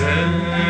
Sen